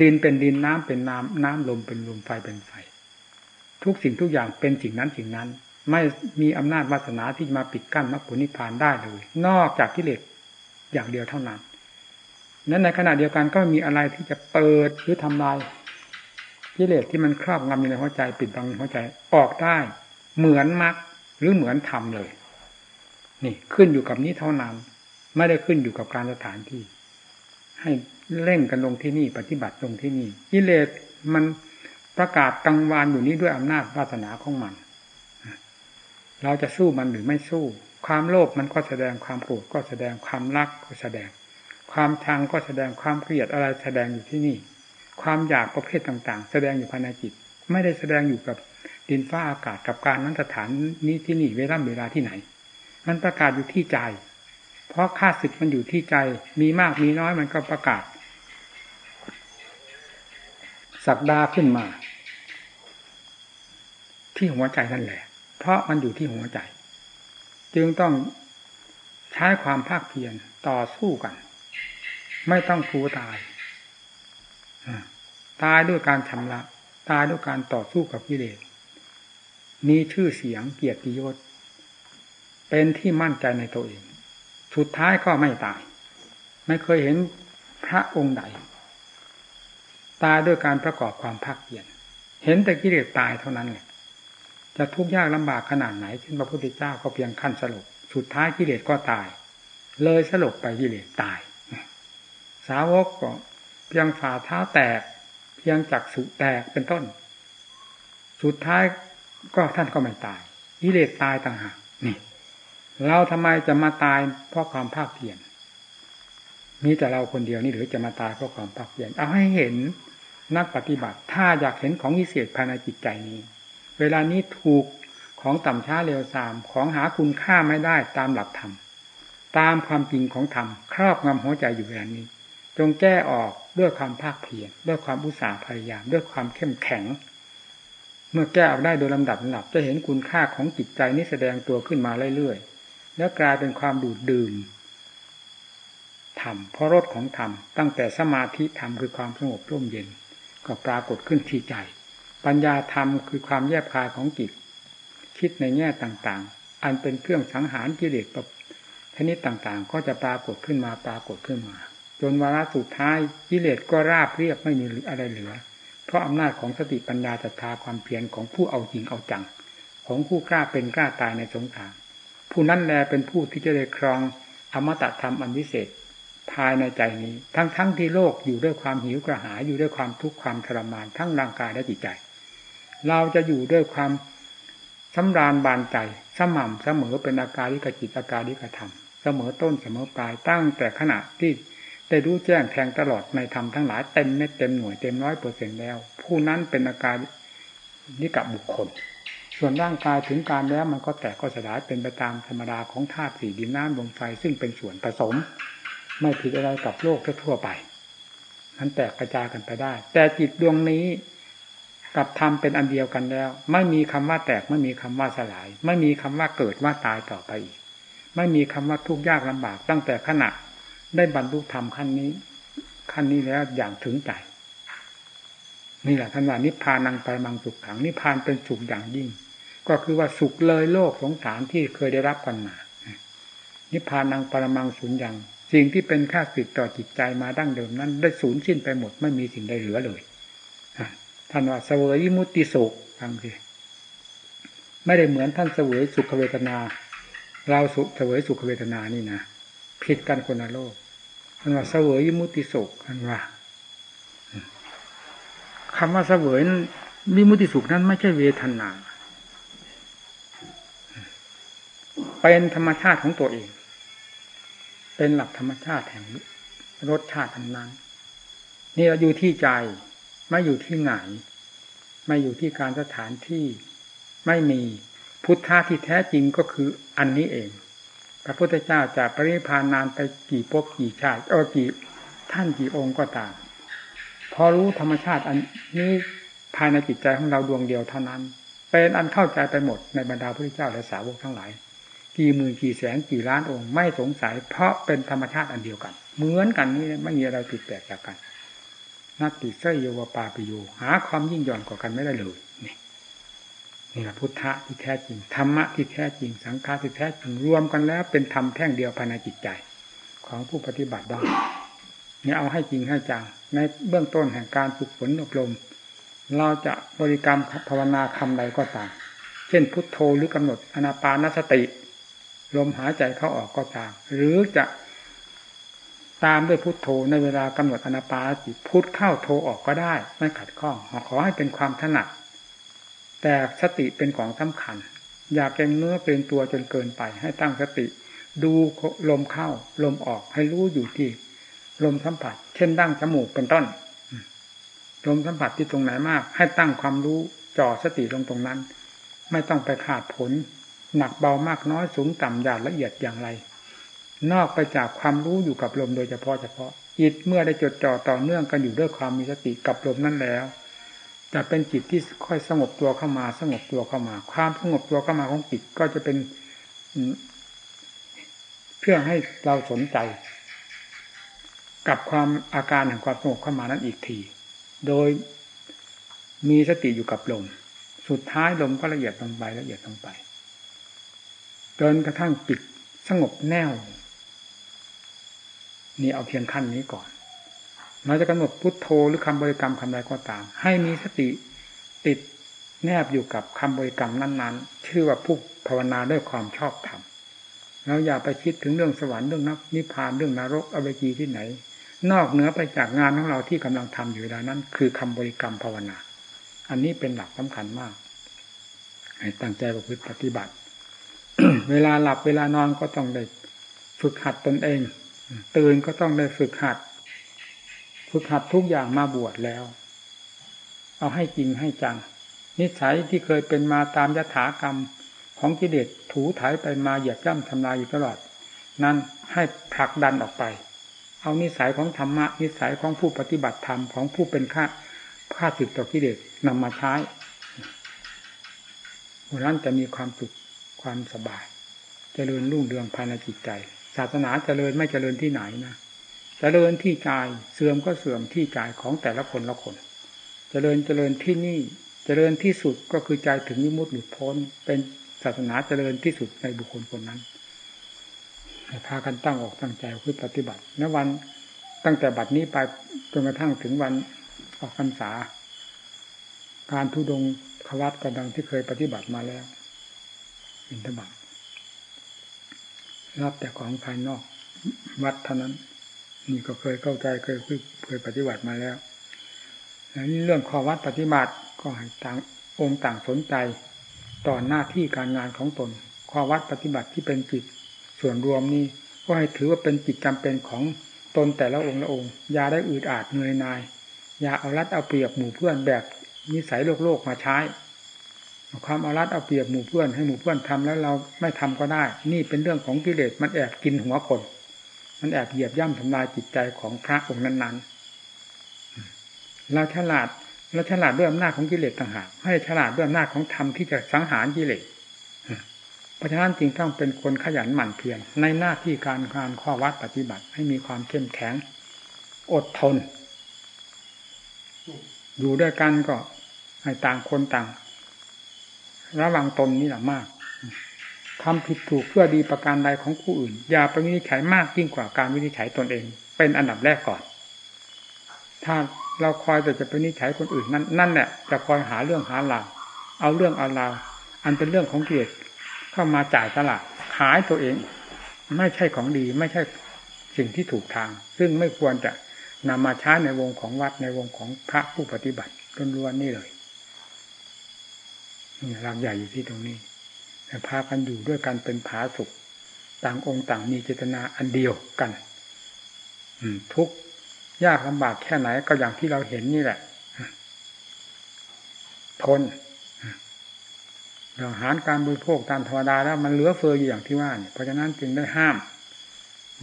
ดินเป็นดินน้ำเป็นน้ำน้ำลมเป็นลมไฟเป็นไฟ ทุกสิ่งทุกอย่างเป็นสิ่งนั้นสิ่งนั้น ไม่มีอำนาจวาสนาที่มาปิดกั้นมรรคผลนิพพานได้เลย นอกจากกิเลสอย่างเดียวเท่านั้นนั้นในขณะเดียวกันก็มีอะไรที่จะเปิดหรือทำลาย กิเลสที่มันครอบงำอยู่ในหัวใจปิดบังหัวใจออกได้ เหมือนมรรคหรือเหมือนธรรมเลย นี่ขึ้นอยู่กับนี้เท่านั้น ไม่ได้ขึ้นอยู่กับการสถานที่ ให้เร่งกันลงที่นี่ ปฏิบัติลงที่นี่กิเลสมันประกาศกังวานอยู่นี้ด้วยอำนาจวาสนาของมัน เราจะสู้มันหรือไม่สู้ ความโลภมันก็แสดงความโกรธก็แสดงความรักก็แสดง ความชังก็แสดงความเกลียดอะไรแสดงอยู่ที่นี่ ความอยากประเภทต่าง ๆ แสดงอยู่ภายในจิต ไม่ได้แสดงอยู่กับดินฟ้าอากาศกับการนั้นสถานนี้ที่นี่เวลาเวลาที่ไหน มันประกาศอยู่ที่ใจ เพราะค่าศึกมันอยู่ที่ใจ มีมากมีน้อยมันก็ประกาศ สักดาขึ้นมา ที่หัวใจนั่นแหละ เพราะมันอยู่ที่หัวใจ จึงต้องใช้ความภาคเพียรต่อสู้กัน ไม่ต้องกลัวตาย ตายด้วยการชำระ ตายด้วยการต่อสู้กับกิเลสมีชื่อเสียงเกียรติยศ เป็นที่มั่นใจในตัวเอง สุดท้ายก็ไม่ตาย ไม่เคยเห็นพระองค์ใด ตายด้วยการประกอบความภาคเพียรเห็นแต่กิเลสตายเท่านั้นแหละจะทุกข์ยากลำบากขนาดไหนเช่นพระพุทธเจ้าก็เพียงขั้นสลบสุดท้ายกิเลสก็ตาย เลยสลบไปกิเลสตาย สาวกก็ เพียงฝ่าเท้าแตก เพียงจักสุแตกเป็นต้น สุดท้ายก็ท่านก็ไม่ตายกิเลสตายต่างหากนี่เราทำไมจะมาตายเพราะความภาคเพียรมีแต่เราคนเดียวนี่หรือจะมาตายเพราะความภาคเพียรเอาให้เห็นนักปฏิบัติ ถ้าอยากเห็นของวิเศษภายในจิตใจนี้ เวลานี้ถูกของต่ำช้าเร็วสามของหาคุณค่าไม่ได้ตามหลักธรรมตามความจริงของธรรมครอบงำหัวใจอยู่แบบนี้ จงแก้ออก ด้วยความภาคเพียรด้วยความอุตสาห์พยายาม ด้วยความเข้มแข็ง เมื่อแก้ออกได้โดยลำดับลำดับ จะเห็นคุณค่าของจิตใจนี้แสดงตัวขึ้นมาเรื่อยๆแล้วกลายเป็นความดูดดื่มธรรมเพราะรสของธรรมตั้งแต่สมาธิธรรมคือความสงบร่มเย็น ก็ปรากฏขึ้นที่ใจ ปัญญาธรรมคือความแยบคายของจิต คิดในแง่ต่างๆ อันเป็นเครื่องสังหารกิเลสชนิดต่างๆ ก็จะปรากฏขึ้นมาปรากฏขึ้นมา จนวาระสุดท้ายกิเลสก็ราบเรียบไม่มีอะไรเหลือ เพราะอำนาจของสติปัญญาศรัทธาความเพียรของผู้เอาจริงเอาจัง ของผู้กล้าเป็นกล้าตายในสงครามผู้นั้นแลเป็นผู้ที่จะได้ครองอมตะธรรมอันวิเศษภายในใจนี้ ทั้งทั้งที่โลกอยู่ด้วยความหิวกระหายอยู่ด้วยความทุกข์ความทรมานทั้งร่างกายและจิตใจ เราจะอยู่ด้วยความสำราญบานใจสม่ำเสมอเป็นอาการลิกจิตอาการลิกธรรม เสมอต้นเสมอปลายตั้งแต่ขณะที่ ได้รู้แจ้งแทงตลอดในธรรมทั้งหลายเต็มเม็ดเต็มหน่วยเต็มร้อยเปอร์เซ็นแล้ว ผู้นั้นเป็นอาการนิกับบุคคล ส่วนร่างกายถึงการแล้วมันก็แตกก็สลายเป็นไปตามธรรมดาของธาตุสี่ดินน้ำลมไฟซึ่งเป็นส่วนผสม ไม่ผิดอะไรกับโลกทั่วไปนั้นแตกกระจายกันไปได้ แต่จิตดวงนี้กับธรรมเป็นอันเดียวกันแล้ว ไม่มีคำว่าแตกไม่มีคำว่าสลาย ไม่มีคำว่าเกิดว่าตายต่อไปอีก ไม่มีคำว่าทุกข์ยากลำบากตั้งแต่ขณะ ได้บรรลุธรรมขั้นนี้ ขั้นนี้แล้วอย่างถึงใจนี่แหละท่านว่านิพพานังไปมังสุขขังนิพพานเป็นสุขอย่างยิ่ง ก็คือว่าสุขเลยโลกสงสารที่เคยได้รับกันมานิพพานังปรมังสุญญ์อย่างสิ่งที่เป็นค่าสิทต่อจิตใจมาดั้งเดิมนั้น ได้สูญสิ้นไปหมดไม่มีสิ่งใดเหลือเลยท่านว่าเสวยมุติสุขฟังสิไม่ได้เหมือนท่านเสวยสุขเวทนา เราสุเสวยสุขเวทนานี่นะ ผิดกันคนละโลกท่านว่าเสวยมุติสุขท่านว่าคำว่าเสวยมิมุติสุขนั้นไม่ใช่เวทนา เป็นธรรมชาติของตัวเอง เป็นหลักธรรมชาติแห่งรสชาติอันนั้น นี่เราอยู่ที่ใจ ไม่อยู่ที่ไหน ไม่อยู่ที่การสถานที่ ไม่มีพุทธะที่แท้จริงก็คืออันนี้เอง พระพุทธเจ้าจะปริพานนานไปกี่ภพกี่ชาติเออกี่ท่านกี่องค์ก็ตาม พอรู้ธรรมชาติอันนี้ภายในจิตใจของเราดวงเดียวเท่านั้น เป็นอันเข้าใจไปหมดในบรรดาพระพุทธเจ้าและสาวกทั้งหลาย กี่หมื่นกี่แสนกี่ล้านองค์ไม่สงสัย เพราะเป็นธรรมชาติอันเดียวกัน เหมือนกันนี่ไม่มีอะไรผิดแปลกจากกันนัตติเสยโยวปาปิโยหาความยิ่งย่อนกว่ากันไม่ได้เลย นี่แหละพุทธะที่แท้จริงธรรมะที่แท้จริงสังฆาที่แท้จริงรวมกันแล้ว เป็นธรรมแท่งเดียวภายในจิตใจ ของผู้ปฏิบัติได้เนี่ยเอาให้จริงให้จังในเบื้องต้นแห่งการฝึกฝนอบรม เราจะบริกรรมภาวนาคำใดก็ตาม เช่นพุทโธหรือกำหนดอนาปานสติ ลมหายใจเข้าออกก็ตาม หรือจะตามด้วยพุทโธในเวลากำหนดอนาปานสติพุทเข้าโธออกก็ได้ ไม่ขัดข้องขอให้เป็นความถนัด แต่สติเป็นของสำคัญ อย่าเก่งเนื้อเป็นตัวจนเกินไป ให้ตั้งสติ ดูลมเข้า ลมออกให้รู้อยู่ที่ ลมสัมผัส เช่นดั้งจมูกเป็นต้นลมสัมผัสที่ตรงไหนมาก ให้ตั้งความรู้จ่อสติลงตรงนั้น ไม่ต้องไปขาดผล หนักเบามากน้อยสูงต่ำหยาดละเอียดอย่างไร นอกไปจากความรู้อยู่กับลมโดยเฉพาะเฉพาะจิตเมื่อได้จดจ่อต่อเนื่องกันอยู่ด้วยความมีสติกับลมนั้นแล้ว จะเป็นจิตที่ค่อยสงบตัวเข้ามา สงบตัวเข้ามา ความสงบตัวเข้ามาของจิตก็จะเป็นเพื่อให้เราสนใจ กับความอาการแห่งความสงบเข้ามานั้นอีกที โดยมีสติอยู่กับลม สุดท้ายลมก็ละเอียดลงไปละเอียดลงไป จนกระทั่งจิตสงบแน่ว นี่เอาเพียงขั้นนี้ก่อน เราจะกำหนดพุทโธหรือคำบริกรรมคำใดก็ตาม ให้มีสติติดแนบอยู่กับคำบริกรรมนั้น ๆ ชื่อว่าผู้ภาวนาด้วยความชอบธรรมเราอย่าไปคิดถึงเรื่องสวรรค์เรื่องนับนิพพานเรื่องนรกอเวจีที่ไหน นอกเหนือไปจากงานของเราที่กำลังทำอยู่เวลานั้น คือคำบริกรรมภาวนา อันนี้เป็นหลักสำคัญมากให้ตั้งใจประพฤติปฏิบัติ เวลาหลับเวลานอนก็ต้องได้ฝึกหัดตนเอง ตื่นก็ต้องได้ฝึกหัด ฝึกหัดทุกอย่างมาบวชแล้ว เอาให้จริงให้จัง นิสัยที่เคยเป็นมาตามยถากรรมของกิเลสถูถ่ายไปมาเหยียบย่ำทำลายอยู่ตลอด นั้นให้ผลักดันออกไป เอานิสัยของธรรมะ นิสัยของผู้ปฏิบัติธรรมของผู้เป็นข้าข้าศึกต่อกิเลสนำมาใช้ผู้นั้นจะมีความสุขความสบายจเจริญรุ่งเรืองภายในจิตใจ ศาสนาจเจริญไม่เจริญที่ไหนนะ เจริญที่ใจเสื่อมก็เสื่อมที่ใจของแต่ละคนละคนจเจริญเจริญที่นี่จเจริญที่สุดก็คือใจถึงนิมุติหลุดพ้น เป็นศาสนาเจริญที่สุดในบุคคลคนนั้นให้พากันตั้งออกตั้งใจคือปฏิบัติณวันตั้งแต่บัดนี้ไปจนกระทั่งถึงวันออกพรรษา การทุดงขวัตกระดังที่เคยปฏิบัติมาแล้วอินทบัตรับแต่ของภายนอกวัดเท่านั้น นี่ก็เคยเข้าใจเคยเคยปฏิบัติมาแล้วแล้วนี่เรื่องข้อวัดปฏิบัติก็ให้ต่างองค์ต่างสนใจต่อหน้าที่การงานของตนข้อวัดปฏิบัติที่เป็นจิตส่วนรวมนี้ก็ให้ถือว่าเป็นจิตจำเป็นของตนแต่ละองค์ละองค์ยาได้อืดอาดเหนื่อยนายยาเอารัดเอาเปรียบหมู่เพื่อนแบบนิสัยโลกโลกมาใช้ ความเอารัดเอาเปรียบหมู่เพื่อนให้หมู่เพื่อนทำแล้วเราไม่ทำก็ได้ นี่เป็นเรื่องของกิเลสมันแอบกินหัวคน มันแอบเหยียบย่ำทำลายจิตใจของพระองค์นั้นๆเราฉลาดเราฉลาดด้วยอำนาจของกิเลสต่างหากให้ฉลาดด้วยอำนาจของธรรมที่จะสังหารกิเลสเพราะฉะนั้นจึงต้องเป็นคนขยันหมั่นเพียรในหน้าที่การงานข้อวัดปฏิบัติ ให้มีความเข้มแข็ง อดทน อยู่ด้วยกันก็ให้ต่างคนต่าง ระวังตนนี่แหละมาก ทำผิดถูกเพื่อดีประการใดของผู้อื่น อย่าไปวินิจฉัยมากยิ่งกว่าการวินิจฉัยตนเอง เป็นอันดับแรกก่อน ถ้าเราคอยแต่จะไปวินิจฉัยคนอื่นนั่นนั่นแหละจะคอยหาเรื่องหาราวเอาเรื่องเอาราวอันเป็นเรื่องของเกียรติเข้ามาจ่ายตลาดขายตัวเอง ไม่ใช่ของดีไม่ใช่สิ่งที่ถูกทาง ซึ่งไม่ควรจะนำมาใช้ในวงของวัดในวงของพระผู้ปฏิบัติล้วนๆนี่เลยนี่รากใหญ่อยู่ที่ตรงนี้ พากันอยู่ด้วยกันเป็นผาสุขต่างองค์ต่างมีเจตนาอันเดียวกัน อืทุกยากลำบากแค่ไหนก็อย่างที่เราเห็นนี่แหละทนอาหารการบริโภคตามธรรมดาแล้วมันเหลือเฟืออยู่อย่างที่ว่าเนี่ยเพราะฉะนั้นจึงได้ห้าม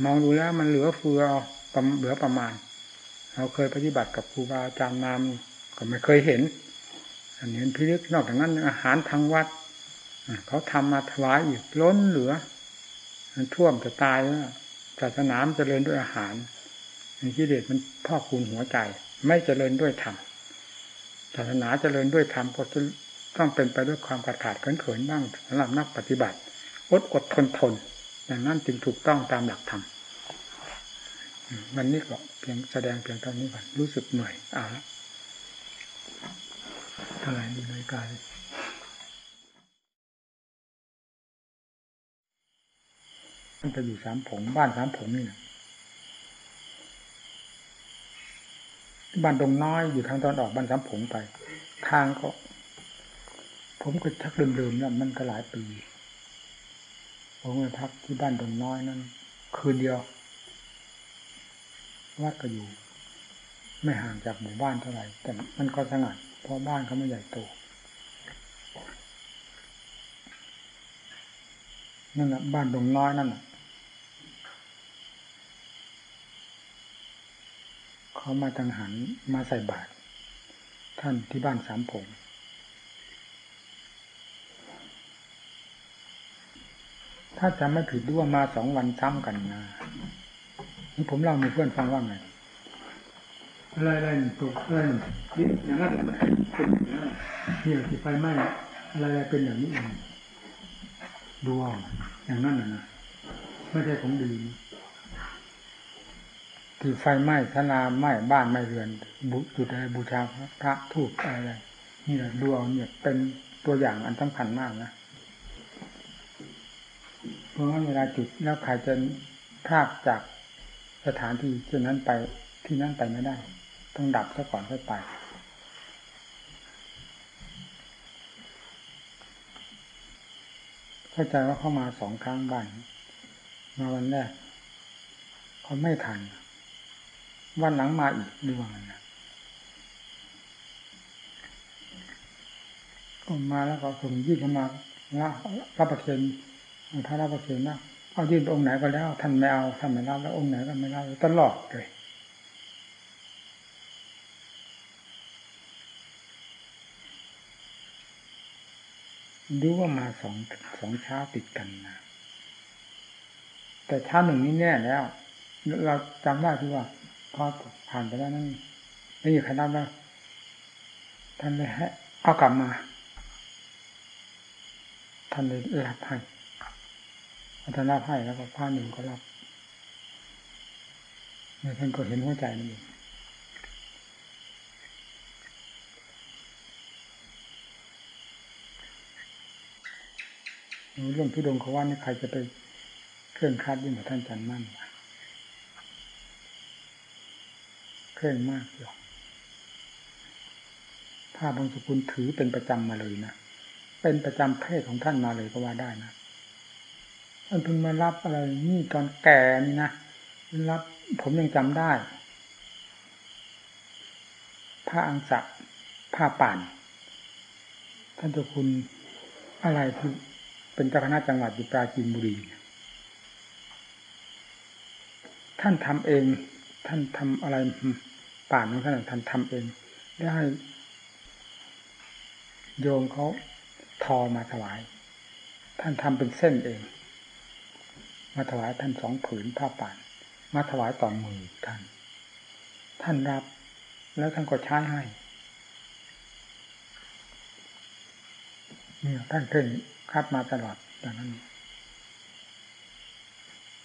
มองดูแล้วมันเหลือเฟือเหลือประมาณ เราเคยปฏิบัติกับครูบาอาจารย์นามก็ไม่เคยเห็น อันนี้พิลึกนอกจากนั้นอาหารทางวัด เขาทำมาถวายอีกล้นเหลือ มันท่วมจะตายแล้วศาสนามเจริญด้วยอาหารกิเลสมันพ่อคูณหัวใจ ไม่เจริญด้วยธรรมศาสนาเจริญด้วยธรรมก็จะต้องเป็นไปด้วยความขาดขาดเขินๆบ้างสำหรับนักปฏิบัติอดอดทนทนอย่างนั้นจึงถูกต้องตามหลักธรรมวันนี้ก็เพียงแสดงเพียงเท่านี้ก่อนรู้สึกเหนื่อยอ่าเท่าไหร่ดีนาฬิกา มันไปอยู่สามผงบ้านสามผงนี่นะบ้านดงน้อยอยู่ทางตอนออกบ้านสามผงไป ทางก็ ผมก็ชักลืมๆแล้วมันก็หลายปีผมไปพักที่บ้านดงน้อยนั้นคืนเดียววัดก็อยู่ ไม่ห่างจากหมู่บ้านเท่าไหร่แต่มันก็สงัดเพราะบ้านเขาไม่ใหญ่โตนั่นแหละบ้านดงน้อยนั่นแหละ เขามาจังหันมาใส่บาตรท่านที่บ้านสามผงถ้าจำไม่ผิดด้วยว่ามาสองวันซ้ำกันนะนี่ผมเล่าให้เพื่อนฟังว่าไงอะไรอะไรตกอะไรนี่อย่างนั้นเนี่ยที่ไฟไหม้อะไรอะไรเป็นอย่างนี้เองดวงอย่างนั้นนะไม่ใช่ของดี ที่ไฟไหม้ธนาไหม้บ้านไหม้เรือนบุจุดอะไรบูชาพระทูบอะไรนี่แหละดวงเนี่ยเป็นตัวอย่างอันสำคัญมากนะเพราะว่าเวลาจุดแล้วใครจะพลาดจากสถานที่เช่นนั้นไปที่นั่นไปไม่ได้ ต้องดับซะก่อนค่อยไปเข้าใจว่าเข้ามาสองครั้งบ้านมาวันแรกเขาไม่ทัน วันหลังมาอีกดวงนะก็มาแล้วก็ส่งยื่นเข้ามารับรับประเคนพระรับประเคนนะเอายื่นองค์ไหนก็แล้วท่านไม่เอาท่านไม่รับแล้วองค์ไหนก็ไม่รับตลอดเลยดูว่ามาสองสองเช้าติดกันนะแต่เช้าหนึ่งนี้แน่แล้ว เราจำได้ที่ว่า พอผ่านไปแล้วนั่นไม่มีใครรับแล้วท่านเลยให้เอากลับมาท่านเลยรับให้ท่านรับให้แล้วก็ผ้าหนึ่งก็รับเนี่ยท่านก็เห็นหัวใจนั่นเองเรื่องที่ดงเขาว่านี่ใครจะไปเครื่องคาดยิ่งกว่าท่านจันมั่นเค ร่งมากเลยผ้าบางสกุลถือเป็นประจำมาเลยนะเป็นประจำเพศของท่านมาเลยก็ว่าได้นะท่านเพิ่งมารับอะไรนี่ตอนแก่นี่นะรับผมยังจำได้ ผ้าอังสะผ้าป่าน ท่านเจ้าคุณอะไรที่เป็นเจ้าคณะจังหวัดอยู่ปราจีนบุรีท่านทำเอง ท่านทำอะไร ป่านของท่านท่านทำเอง ได้ โยมเขาทอมาถวาย ท่านทำเป็นเส้นเอง มาถวายท่านสองผืนผ้าป่าน มาถวายต่อมือท่าน ท่านรับ แล้วท่านก็ใช้ให้เนี่ยท่านเพ่งคัดมาตลอดอย่างนั้น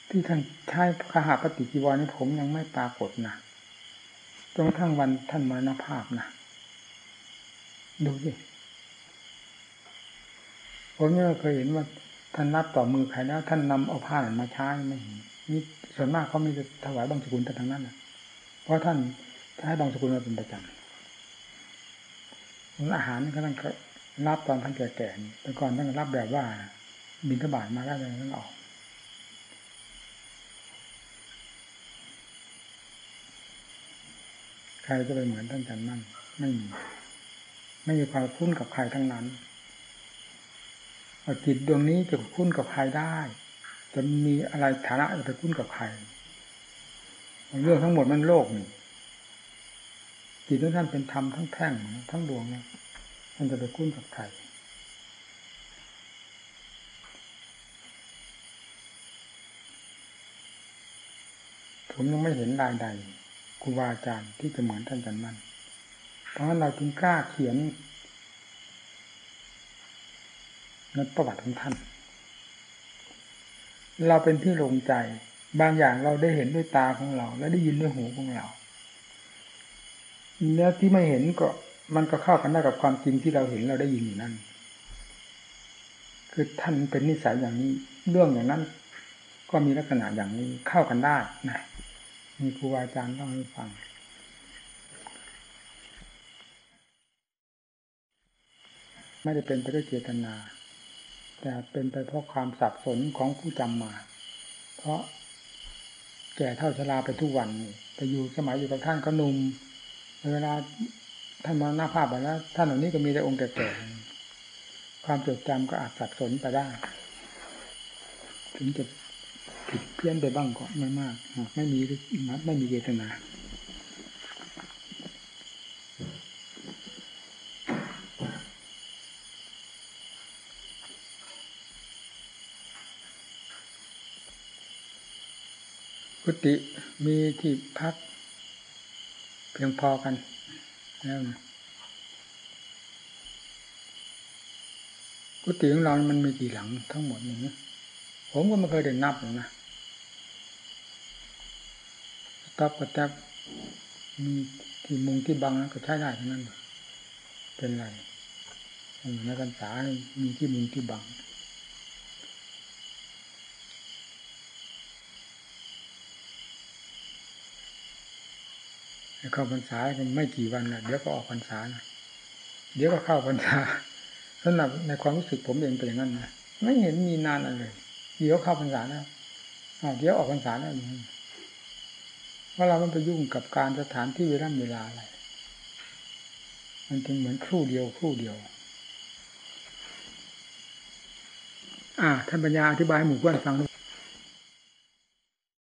ที่ท่านใช้คหาปฏิจีวรนี่ผมยังไม่ปรากฏนะ นกระทั่งวันท่านมรณภาพนะดูสิผมไม่เคยเห็นว่าท่านรับต่อมือใครแล้ว ท่านนำเอาผ้ามาใช้ไม่เห็นนี่ส่วนมากเขามีถวายบางสกุลแต่ทางนั้นนะเพราะท่านใช้บางสกุลมาเป็นประจำอาหารนี่ก็ต้องรับตอนท่านแก่ๆแต่ก่อนท่านรับแบบว่าบินทบาทมาแล้วท่านออก ครจะไปเหมือนท่านจันมั่นไม่มีไม่มีความคุ้นกับใครทั้งนั้นจิตดวงนี้จะคุ้นกับใครได้ จะมีอะไรฐานะจะไปคุ้นกับใครเรื่องทั้งหมดมันโลกนี่จิตของท่านเป็นธรรมทั้งแท่งทั้งดวงนะมันจะไปคุ้นกับใครผมยังไม่เห็นรายใด ครูบาอาจารย์ที่จะเหมือนท่านจันมัน เพราะฉะนั้นเราจึงกล้าเขียนในประวัติของท่าน เราเป็นที่ลงใจ บางอย่างเราได้เห็นด้วยตาของเรา และได้ยินด้วยหูของเราแล้วที่ไม่เห็นก็มันก็เข้ากันได้กับความจริงที่เราเห็นเราได้ยินอยู่นั่น คือท่านเป็นนิสัยอย่างนี้ เรื่องอย่างนั้น ก็มีลักษณะอย่างนี้เข้ากันได้นะ มีครูอาจารย์เล่าให้ฟัง ไม่ได้เป็นไปด้วยเจตนา แต่เป็นไปเพราะความสับสนของผู้จำมา เพราะแก่เท่าชราไปทุกวันไปอยู่สมัยอยู่กับท่านก็หนุ่มเวลาท่านมาหน้าภาพไปแล้ว ท่านเหล่านี้ก็มีแต่องค์แก่ๆความจดจำก็อาจสับสนไปได้ถึงจะ ผิดเพี้ยนไปบ้างก็ไม่มากไม่มีไม่มีเจตนากุฏิมีที่พัก เพียงพอกันแล้วกุฏิของเรา มันมีกี่หลังทั้งหมดนี่ผมก็ไม่เคยได้นับเลยนะ ตับกับแทบมีที่มุงที่บังก็ใช้ได้ทั้งนั้นเป็นไรในพรรษามีที่มุงที่บังเข้าพรรษาไม่กี่วันนะเดี๋ยวก็ออกพรรษานะเดี๋ยวก็เข้าพรรษาสำหรับในความรู้สึกผมเองเป็นอย่างนั้นนะไม่เห็นมีนานอะไรเดี๋ยวเข้าพรรษาแล้วเดี๋ยวออกพรรษาแล้ว เพราะเราไม่ไปยุ่งกับการสถานที่เวลาเวลาอะไร มันจึงเหมือนครู่เดียวครู่เดียว อ่าท่านปัญญาอธิบายให้หมู่เพื่อนฟัง